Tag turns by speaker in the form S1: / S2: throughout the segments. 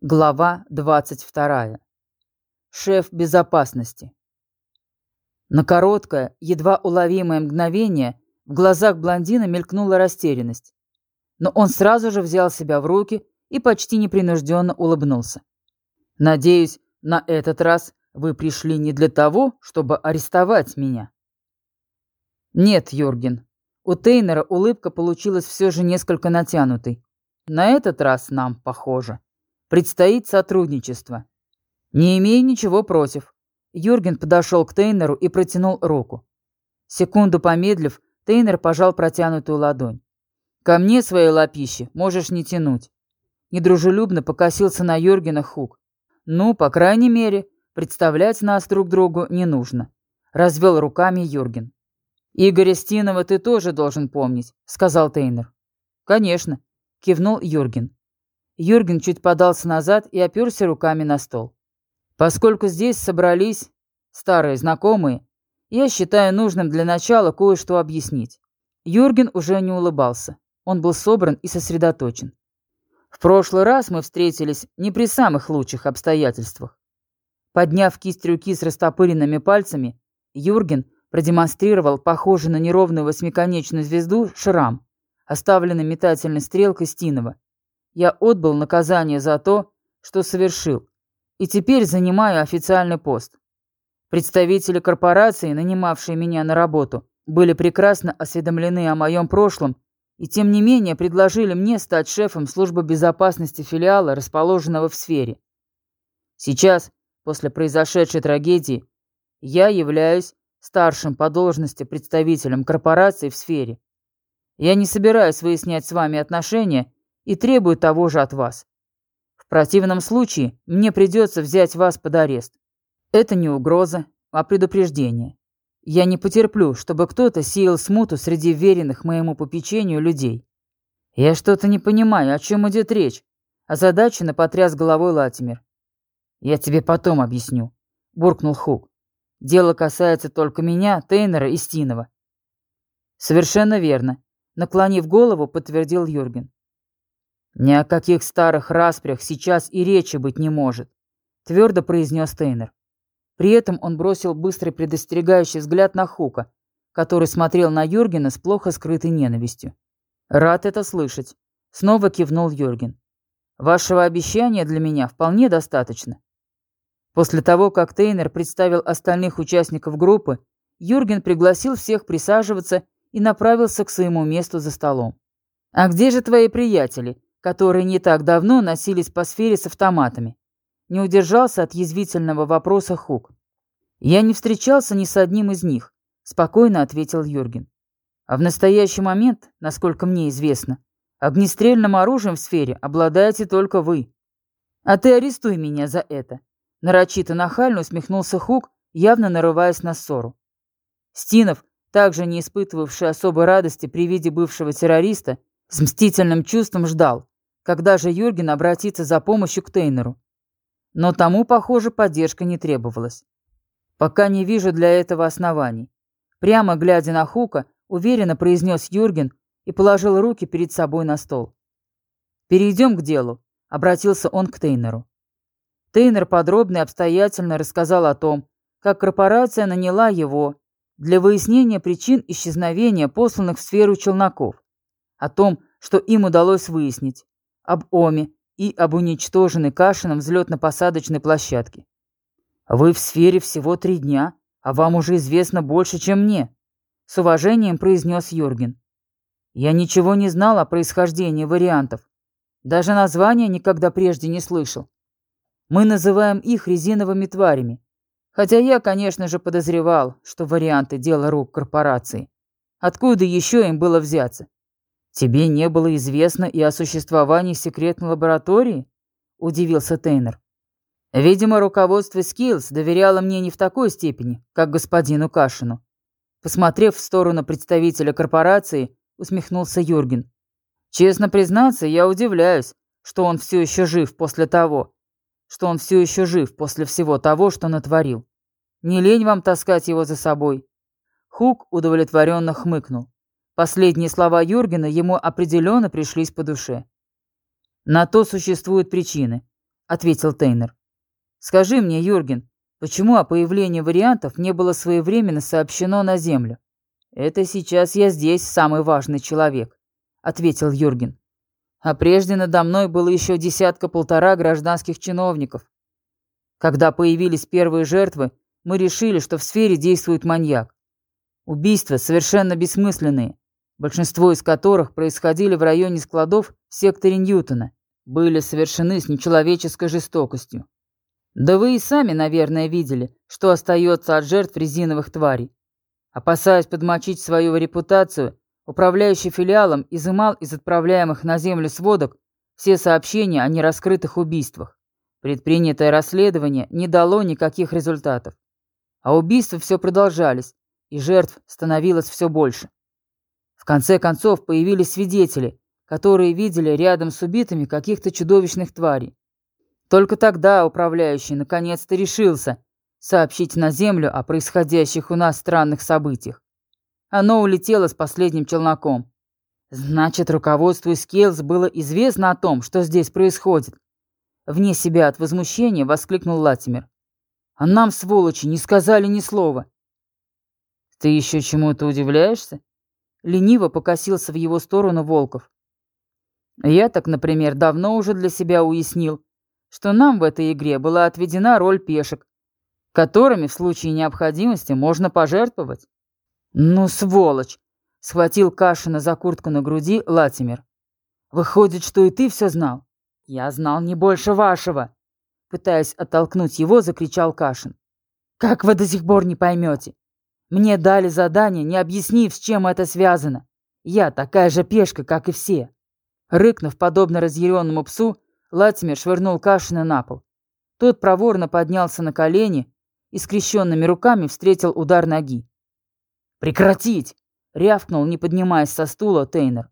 S1: Глава 22. Шеф безопасности. На короткое, едва уловимое мгновение в глазах блондина мелькнула растерянность. Но он сразу же взял себя в руки и почти непринужденно улыбнулся. «Надеюсь, на этот раз вы пришли не для того, чтобы арестовать меня». «Нет, Юрген». У Тейнера улыбка получилась все же несколько натянутой. «На этот раз нам, похоже». Предстоит сотрудничество. Не имею ничего против. Юрген подошел к Тейнеру и протянул руку. Секунду помедлив, Тейнер пожал протянутую ладонь. «Ко мне свои лапищи можешь не тянуть». Недружелюбно покосился на Юргена Хук. «Ну, по крайней мере, представлять нас друг другу не нужно», — развел руками Юрген. «Игоря Стинова ты тоже должен помнить», — сказал Тейнер. «Конечно», — кивнул Юрген. Юрген чуть подался назад и оперся руками на стол. «Поскольку здесь собрались старые знакомые, я считаю нужным для начала кое-что объяснить». Юрген уже не улыбался. Он был собран и сосредоточен. В прошлый раз мы встретились не при самых лучших обстоятельствах. Подняв кисть руки с растопыренными пальцами, Юрген продемонстрировал похожий на неровную восьмиконечную звезду шрам, оставленный метательной стрелкой Стинова. Я отбыл наказание за то, что совершил, и теперь занимаю официальный пост. Представители корпорации, нанимавшие меня на работу, были прекрасно осведомлены о моем прошлом и тем не менее предложили мне стать шефом службы безопасности филиала, расположенного в сфере. Сейчас, после произошедшей трагедии, я являюсь старшим по должности представителем корпорации в сфере. Я не собираюсь выяснять с вами отношения и требую того же от вас. В противном случае мне придется взять вас под арест. Это не угроза, а предупреждение. Я не потерплю, чтобы кто-то сеял смуту среди веренных моему попечению людей. Я что-то не понимаю, о чем идет речь. Озадаченно потряс головой Латимер. Я тебе потом объясню, буркнул Хук. Дело касается только меня, Тейнера и Стинова. Совершенно верно. Наклонив голову, подтвердил Юрген. «Ни о каких старых распрях сейчас и речи быть не может», — твердо произнес Тейнер. При этом он бросил быстрый предостерегающий взгляд на Хука, который смотрел на Юргена с плохо скрытой ненавистью. «Рад это слышать», — снова кивнул Юрген. «Вашего обещания для меня вполне достаточно». После того, как Тейнер представил остальных участников группы, Юрген пригласил всех присаживаться и направился к своему месту за столом. «А где же твои приятели?» Которые не так давно носились по сфере с автоматами. Не удержался от язвительного вопроса Хук. «Я не встречался ни с одним из них», — спокойно ответил Юрген. «А в настоящий момент, насколько мне известно, огнестрельным оружием в сфере обладаете только вы. А ты арестуй меня за это», — нарочито нахально усмехнулся Хук, явно нарываясь на ссору. Стинов, также не испытывавший особой радости при виде бывшего террориста, с мстительным чувством ждал, когда же Юрген обратится за помощью к Тейнеру. Но тому, похоже, поддержка не требовалась. Пока не вижу для этого оснований. Прямо глядя на Хука, уверенно произнес Юрген и положил руки перед собой на стол. «Перейдем к делу», — обратился он к Тейнеру. Тейнер подробно и обстоятельно рассказал о том, как корпорация наняла его для выяснения причин исчезновения посланных в сферу челноков о том, что им удалось выяснить, об Оме и об уничтоженной Кашином взлетно-посадочной площадке. «Вы в сфере всего три дня, а вам уже известно больше, чем мне», — с уважением произнес Юрген. «Я ничего не знал о происхождении вариантов. Даже названия никогда прежде не слышал. Мы называем их резиновыми тварями. Хотя я, конечно же, подозревал, что варианты – дело рук корпорации. Откуда еще им было взяться? «Тебе не было известно и о существовании секретной лаборатории?» – удивился Тейнер. «Видимо, руководство Skills доверяло мне не в такой степени, как господину Кашину». Посмотрев в сторону представителя корпорации, усмехнулся Юрген. «Честно признаться, я удивляюсь, что он все еще жив после того, что он все еще жив после всего того, что натворил. Не лень вам таскать его за собой?» Хук удовлетворенно хмыкнул. Последние слова Юргена ему определенно пришлись по душе. На то существуют причины. ответил Тейнер. «Скажи мне, Юрген, почему о появлении вариантов не было своевременно сообщено на Землю?» «Это сейчас я здесь самый важный человек», — ответил Юрген. «А прежде надо мной было еще десятка-полтора гражданских чиновников. Когда появились первые жертвы, мы решили, что в сфере действует маньяк. Убийства совершенно бессмысленные, большинство из которых происходили в районе складов в секторе Ньютона, были совершены с нечеловеческой жестокостью. Да вы и сами, наверное, видели, что остается от жертв резиновых тварей. Опасаясь подмочить свою репутацию, управляющий филиалом изымал из отправляемых на землю сводок все сообщения о нераскрытых убийствах. Предпринятое расследование не дало никаких результатов. А убийства все продолжались, и жертв становилось все больше. В конце концов появились свидетели, которые видели рядом с убитыми каких-то чудовищных тварей. Только тогда управляющий наконец-то решился сообщить на Землю о происходящих у нас странных событиях. Оно улетело с последним челноком. Значит, руководству Скейлс было известно о том, что здесь происходит. Вне себя от возмущения воскликнул Латимер. А нам, сволочи, не сказали ни слова. Ты еще чему-то удивляешься? Лениво покосился в его сторону Волков. Я так, например, давно уже для себя уяснил, что нам в этой игре была отведена роль пешек, которыми в случае необходимости можно пожертвовать. Ну, сволочь! Схватил Кашина за куртку на груди Латимер. Выходит, что и ты все знал? Я знал не больше вашего. Пытаясь оттолкнуть его, закричал Кашин. Как вы до сих пор не поймете? Мне дали задание, не объяснив, с чем это связано. Я такая же пешка, как и все. Рыкнув, подобно разъяренному псу, Латимер швырнул Кашина на пол. Тот проворно поднялся на колени и скрещенными руками встретил удар ноги. «Прекратить!» — рявкнул, не поднимаясь со стула, Тейнер.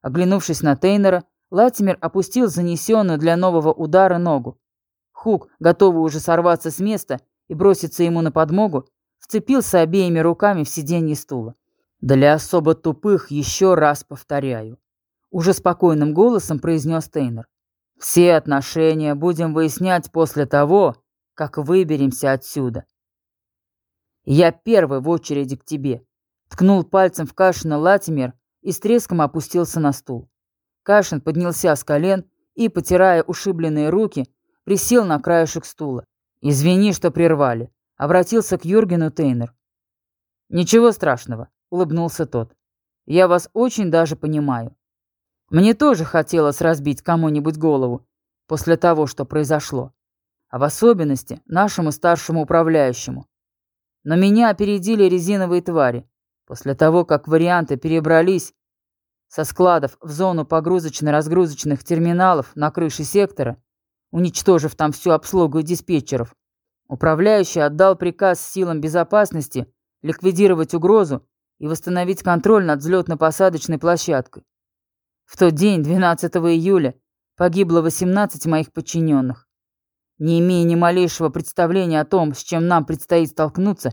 S1: Оглянувшись на Тейнера, Латимер опустил занесенную для нового удара ногу. Хук, готовый уже сорваться с места и броситься ему на подмогу, вцепился обеими руками в сиденье стула. «Для особо тупых еще раз повторяю», — уже спокойным голосом произнес Тейнер. «Все отношения будем выяснять после того, как выберемся отсюда». «Я первый в очереди к тебе», — ткнул пальцем в Кашина Латимер и с треском опустился на стул. Кашин поднялся с колен и, потирая ушибленные руки, присел на краешек стула. «Извини, что прервали. Обратился к Юргену Тейнер. «Ничего страшного», — улыбнулся тот. «Я вас очень даже понимаю. Мне тоже хотелось разбить кому-нибудь голову после того, что произошло. А в особенности нашему старшему управляющему. Но меня опередили резиновые твари. После того, как варианты перебрались со складов в зону погрузочно-разгрузочных терминалов на крыше сектора, уничтожив там всю обслугу диспетчеров, Управляющий отдал приказ силам безопасности ликвидировать угрозу и восстановить контроль над взлетно-посадочной площадкой. В тот день, 12 июля, погибло 18 моих подчиненных. Не имея ни малейшего представления о том, с чем нам предстоит столкнуться,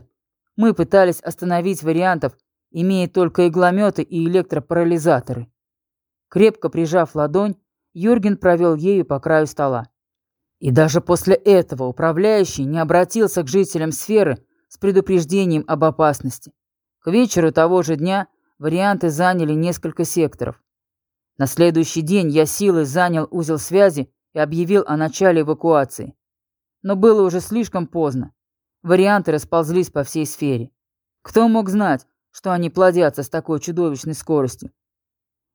S1: мы пытались остановить вариантов, имея только иглометы и электропарализаторы. Крепко прижав ладонь, Юрген провел ею по краю стола. И даже после этого управляющий не обратился к жителям сферы с предупреждением об опасности. К вечеру того же дня варианты заняли несколько секторов. На следующий день я силой занял узел связи и объявил о начале эвакуации. Но было уже слишком поздно. Варианты расползлись по всей сфере. Кто мог знать, что они плодятся с такой чудовищной скоростью?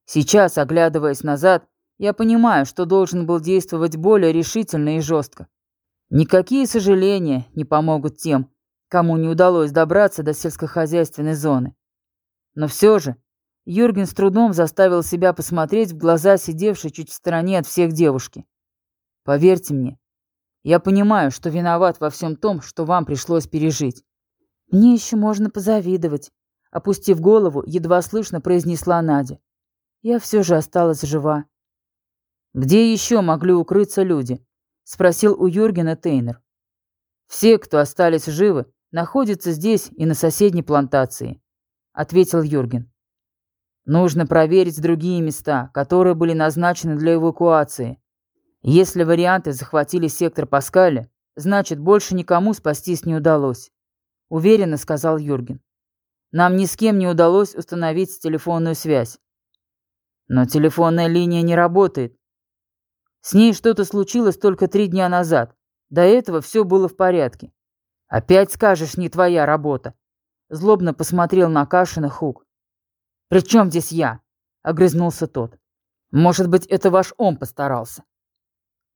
S1: Сейчас, оглядываясь назад, я понимаю, что должен был действовать более решительно и жестко. Никакие сожаления не помогут тем, кому не удалось добраться до сельскохозяйственной зоны. Но все же Юрген с трудом заставил себя посмотреть в глаза сидевшей чуть в стороне от всех девушки. Поверьте мне, я понимаю, что виноват во всем том, что вам пришлось пережить. Мне еще можно позавидовать, опустив голову, едва слышно произнесла Надя. Я все же осталась жива. «Где еще могли укрыться люди?» — спросил у Юргена Тейнер. «Все, кто остались живы, находятся здесь и на соседней плантации», — ответил Юрген. «Нужно проверить другие места, которые были назначены для эвакуации. Если варианты захватили сектор Паскаля, значит, больше никому спастись не удалось. Уверенно сказал Юрген. Нам ни с кем не удалось установить телефонную связь. Но телефонная линия не работает. С ней что-то случилось только три дня назад. До этого все было в порядке. Опять скажешь, не твоя работа. Злобно посмотрел на Кашина Хук. «При чем здесь я?» — огрызнулся тот. «Может быть, это ваш ом постарался?»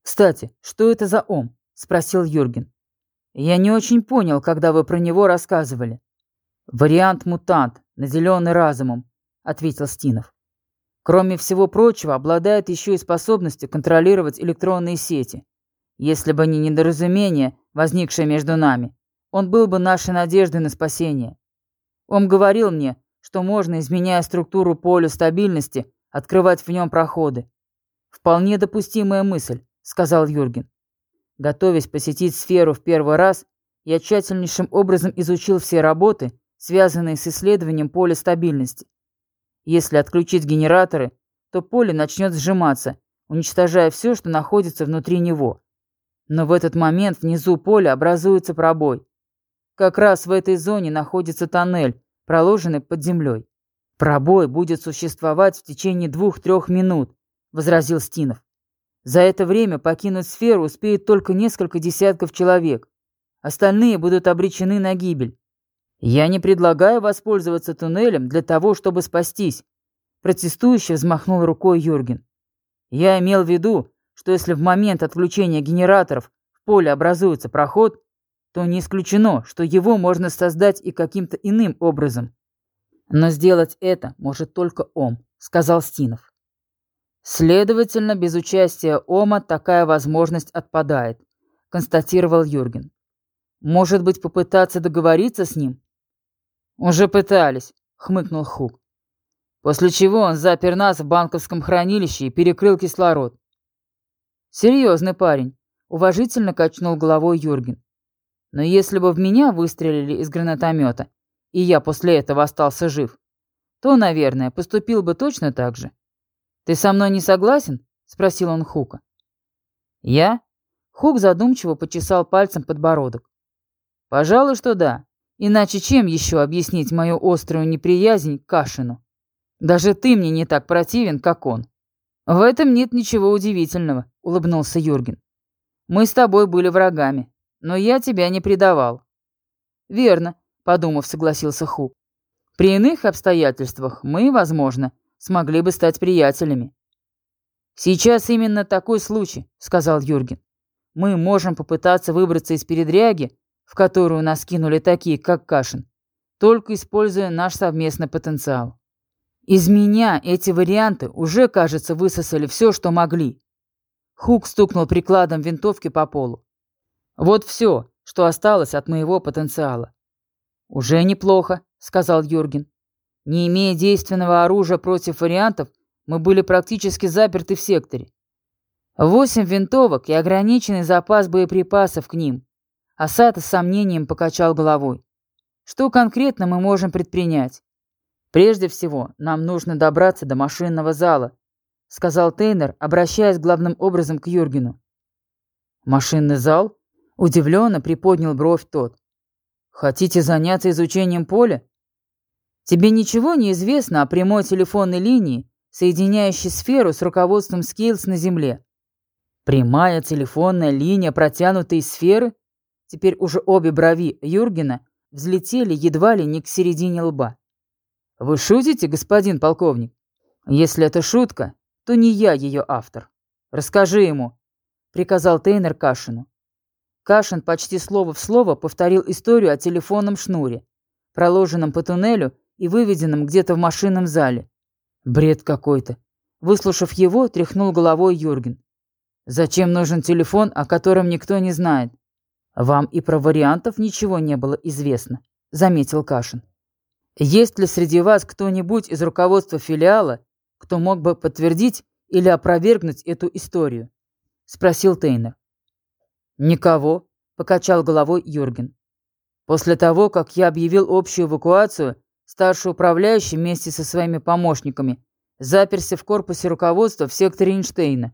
S1: «Кстати, что это за ом?» — спросил Юрген. «Я не очень понял, когда вы про него рассказывали». «Вариант мутант, наделенный разумом», — ответил Стинов. Кроме всего прочего, обладает еще и способностью контролировать электронные сети. Если бы не недоразумение, возникшее между нами, он был бы нашей надеждой на спасение. Он говорил мне, что можно, изменяя структуру поля стабильности, открывать в нем проходы. «Вполне допустимая мысль», — сказал Юрген. Готовясь посетить сферу в первый раз, я тщательнейшим образом изучил все работы, связанные с исследованием поля стабильности. Если отключить генераторы, то поле начнет сжиматься, уничтожая все, что находится внутри него. Но в этот момент внизу поля образуется пробой. Как раз в этой зоне находится тоннель, проложенный под землей. Пробой будет существовать в течение двух-трех минут, возразил Стинов. За это время покинуть сферу успеет только несколько десятков человек. Остальные будут обречены на гибель. «Я не предлагаю воспользоваться туннелем для того, чтобы спастись», протестующе взмахнул рукой Юрген. «Я имел в виду, что если в момент отключения генераторов в поле образуется проход, то не исключено, что его можно создать и каким-то иным образом. Но сделать это может только Ом», — сказал Стинов. «Следовательно, без участия Ома такая возможность отпадает», — констатировал Юрген. «Может быть, попытаться договориться с ним?» «Уже пытались», — хмыкнул Хук. После чего он запер нас в банковском хранилище и перекрыл кислород. «Серьезный парень», — уважительно качнул головой Юрген. «Но если бы в меня выстрелили из гранатомета, и я после этого остался жив, то, наверное, поступил бы точно так же. Ты со мной не согласен?» — спросил он Хука. «Я?» Хук задумчиво почесал пальцем подбородок. «Пожалуй, что да. Иначе чем еще объяснить мою острую неприязнь к Кашину? Даже ты мне не так противен, как он. В этом нет ничего удивительного, улыбнулся Юрген. Мы с тобой были врагами, но я тебя не предавал. Верно, подумав, согласился Ху. При иных обстоятельствах мы, возможно, смогли бы стать приятелями. Сейчас именно такой случай, сказал Юрген. Мы можем попытаться выбраться из передряги, в которую нас кинули такие, как Кашин, только используя наш совместный потенциал. Из меня эти варианты уже, кажется, высосали все, что могли. Хук стукнул прикладом винтовки по полу. Вот все, что осталось от моего потенциала. Уже неплохо, сказал Юрген. Не имея действенного оружия против вариантов, мы были практически заперты в секторе. Восемь винтовок и ограниченный запас боеприпасов к ним. Асата с сомнением покачал головой. Что конкретно мы можем предпринять? Прежде всего, нам нужно добраться до машинного зала, сказал Тейнер, обращаясь главным образом к Юргену. Машинный зал? Удивленно приподнял бровь тот. Хотите заняться изучением поля? Тебе ничего не известно о прямой телефонной линии, соединяющей сферу с руководством Скейлс на Земле? Прямая телефонная линия протянута из сферы? Теперь уже обе брови Юргена взлетели едва ли не к середине лба. «Вы шутите, господин полковник? Если это шутка, то не я ее автор. Расскажи ему», — приказал Тейнер Кашину. Кашин почти слово в слово повторил историю о телефонном шнуре, проложенном по туннелю и выведенном где-то в машинном зале. Бред какой-то. Выслушав его, тряхнул головой Юрген. «Зачем нужен телефон, о котором никто не знает?» «Вам и про вариантов ничего не было известно», — заметил Кашин. «Есть ли среди вас кто-нибудь из руководства филиала, кто мог бы подтвердить или опровергнуть эту историю?» — спросил Тейнер. «Никого», — покачал головой Юрген. «После того, как я объявил общую эвакуацию, старший управляющий вместе со своими помощниками заперся в корпусе руководства в секторе Эйнштейна.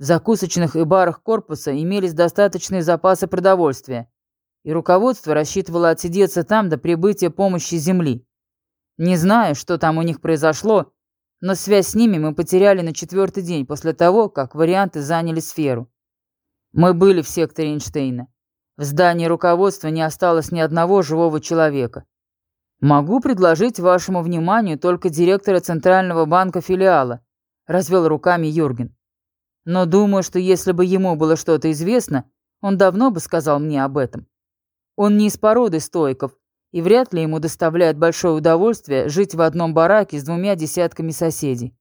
S1: В закусочных и барах корпуса имелись достаточные запасы продовольствия, и руководство рассчитывало отсидеться там до прибытия помощи Земли. Не знаю, что там у них произошло, но связь с ними мы потеряли на четвертый день после того, как варианты заняли сферу. Мы были в секторе Эйнштейна. В здании руководства не осталось ни одного живого человека. Могу предложить вашему вниманию только директора Центрального банка филиала, развел руками Юрген. Но думаю, что если бы ему было что-то известно, он давно бы сказал мне об этом. Он не из породы стоиков, и вряд ли ему доставляет большое удовольствие жить в одном бараке с двумя десятками соседей.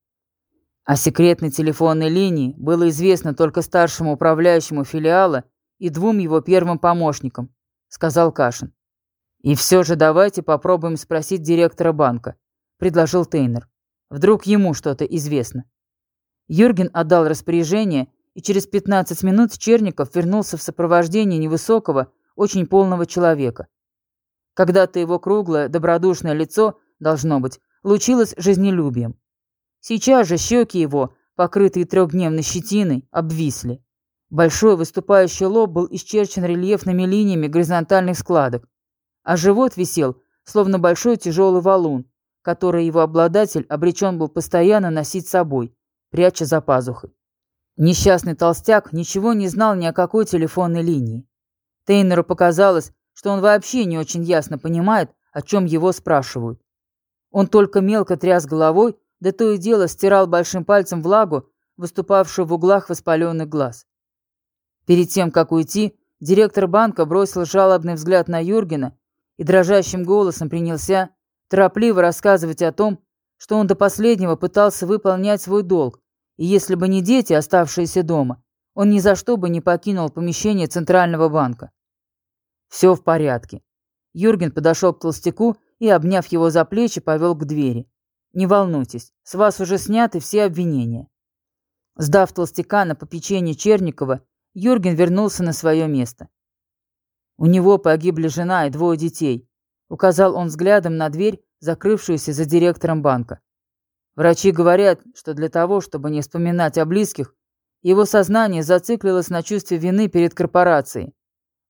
S1: О секретной телефонной линии было известно только старшему управляющему филиала и двум его первым помощникам, сказал Кашин. И все же давайте попробуем спросить директора банка, предложил Тейнер. Вдруг ему что-то известно. Юрген отдал распоряжение, и через 15 минут Черников вернулся в сопровождении невысокого, очень полного человека. Когда-то его круглое, добродушное лицо, должно быть, лучилось жизнелюбием. Сейчас же щеки его, покрытые трехдневной щетиной, обвисли. Большой выступающий лоб был исчерчен рельефными линиями горизонтальных складок, а живот висел, словно большой тяжелый валун, который его обладатель обречен был постоянно носить с собой, пряча за пазухой. Несчастный толстяк ничего не знал ни о какой телефонной линии. Тейнеру показалось, что он вообще не очень ясно понимает, о чем его спрашивают. Он только мелко тряс головой, да то и дело стирал большим пальцем влагу, выступавшую в углах воспаленных глаз. Перед тем, как уйти, директор банка бросил жалобный взгляд на Юргена и дрожащим голосом принялся торопливо рассказывать о том, что он до последнего пытался выполнять свой долг, и если бы не дети, оставшиеся дома, он ни за что бы не покинул помещение Центрального банка. Все в порядке. Юрген подошел к толстяку и, обняв его за плечи, повел к двери. Не волнуйтесь, с вас уже сняты все обвинения. Сдав толстяка на попечение Черникова, Юрген вернулся на свое место. У него погибли жена и двое детей. Указал он взглядом на дверь, закрывшуюся за директором банка. Врачи говорят, что для того, чтобы не вспоминать о близких, его сознание зациклилось на чувстве вины перед корпорацией.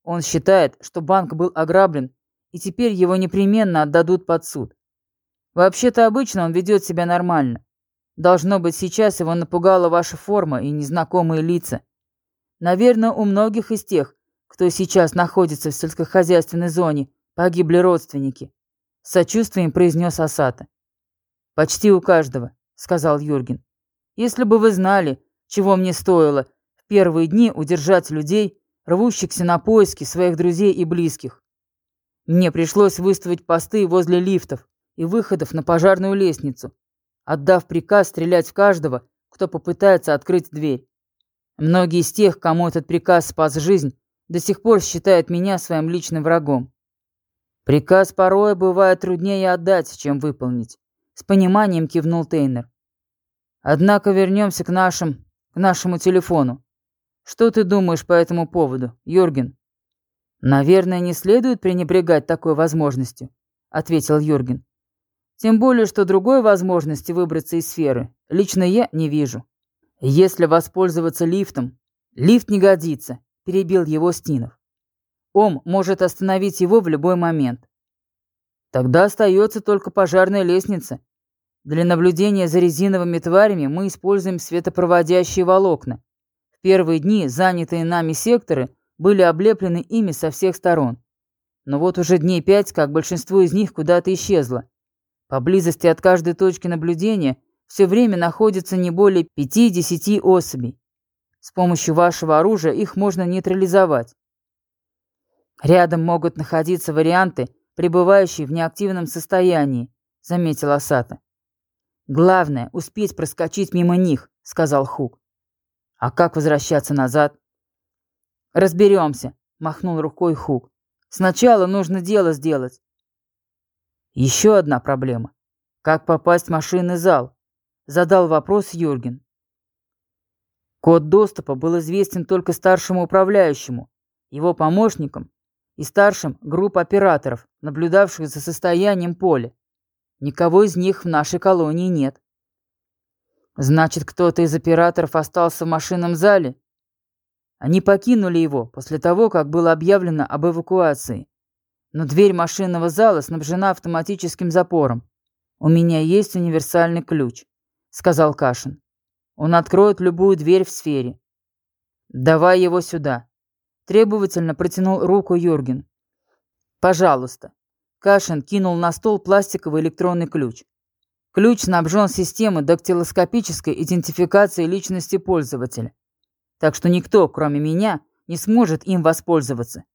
S1: Он считает, что банк был ограблен, и теперь его непременно отдадут под суд. Вообще-то обычно он ведет себя нормально. Должно быть, сейчас его напугала ваша форма и незнакомые лица. Наверное, у многих из тех, кто сейчас находится в сельскохозяйственной зоне, погибли родственники. Сочувствием произнес Асата. «Почти у каждого», — сказал Юрген. «Если бы вы знали, чего мне стоило в первые дни удержать людей, рвущихся на поиски своих друзей и близких. Мне пришлось выставить посты возле лифтов и выходов на пожарную лестницу, отдав приказ стрелять в каждого, кто попытается открыть дверь. Многие из тех, кому этот приказ спас жизнь, до сих пор считают меня своим личным врагом. Приказ порой бывает труднее отдать, чем выполнить. С пониманием кивнул Тейнер. Однако вернемся к нашим, к нашему телефону. Что ты думаешь по этому поводу, Юрген? Наверное, не следует пренебрегать такой возможностью, ответил Юрген. Тем более, что другой возможности выбраться из сферы лично я не вижу. Если воспользоваться лифтом, лифт не годится, перебил его Стинов. Ом может остановить его в любой момент. Тогда остается только пожарная лестница. Для наблюдения за резиновыми тварями мы используем светопроводящие волокна. В первые дни занятые нами секторы были облеплены ими со всех сторон. Но вот уже дней пять, как большинство из них куда-то исчезло. Поблизости от каждой точки наблюдения все время находится не более 5-10 особей. С помощью вашего оружия их можно нейтрализовать. Рядом могут находиться варианты, пребывающие в неактивном состоянии, заметил Асата. Главное успеть проскочить мимо них, сказал Хук. А как возвращаться назад? Разберемся, махнул рукой Хук. Сначала нужно дело сделать. Еще одна проблема. Как попасть в машинный зал? Задал вопрос Юрген. Код доступа был известен только старшему управляющему, его помощникам и старшим групп операторов, наблюдавших за состоянием поля. Никого из них в нашей колонии нет. Значит, кто-то из операторов остался в машинном зале? Они покинули его после того, как было объявлено об эвакуации. Но дверь машинного зала снабжена автоматическим запором. «У меня есть универсальный ключ», — сказал Кашин. «Он откроет любую дверь в сфере». «Давай его сюда», — требовательно протянул руку Юрген. «Пожалуйста». Кашин кинул на стол пластиковый электронный ключ. Ключ снабжен системой дактилоскопической идентификации личности пользователя. Так что никто, кроме меня, не сможет им воспользоваться.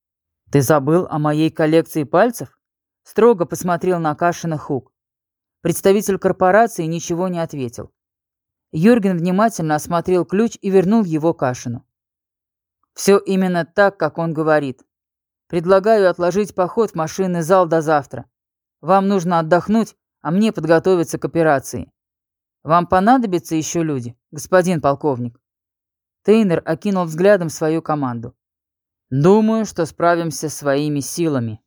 S1: Ты забыл о моей коллекции пальцев? Строго посмотрел на Кашина Хук. Представитель корпорации ничего не ответил. Юрген внимательно осмотрел ключ и вернул его Кашину. Все именно так, как он говорит. Предлагаю отложить поход в машинный зал до завтра. Вам нужно отдохнуть а мне подготовиться к операции. Вам понадобятся еще люди, господин полковник?» Тейнер окинул взглядом свою команду. «Думаю, что справимся своими силами».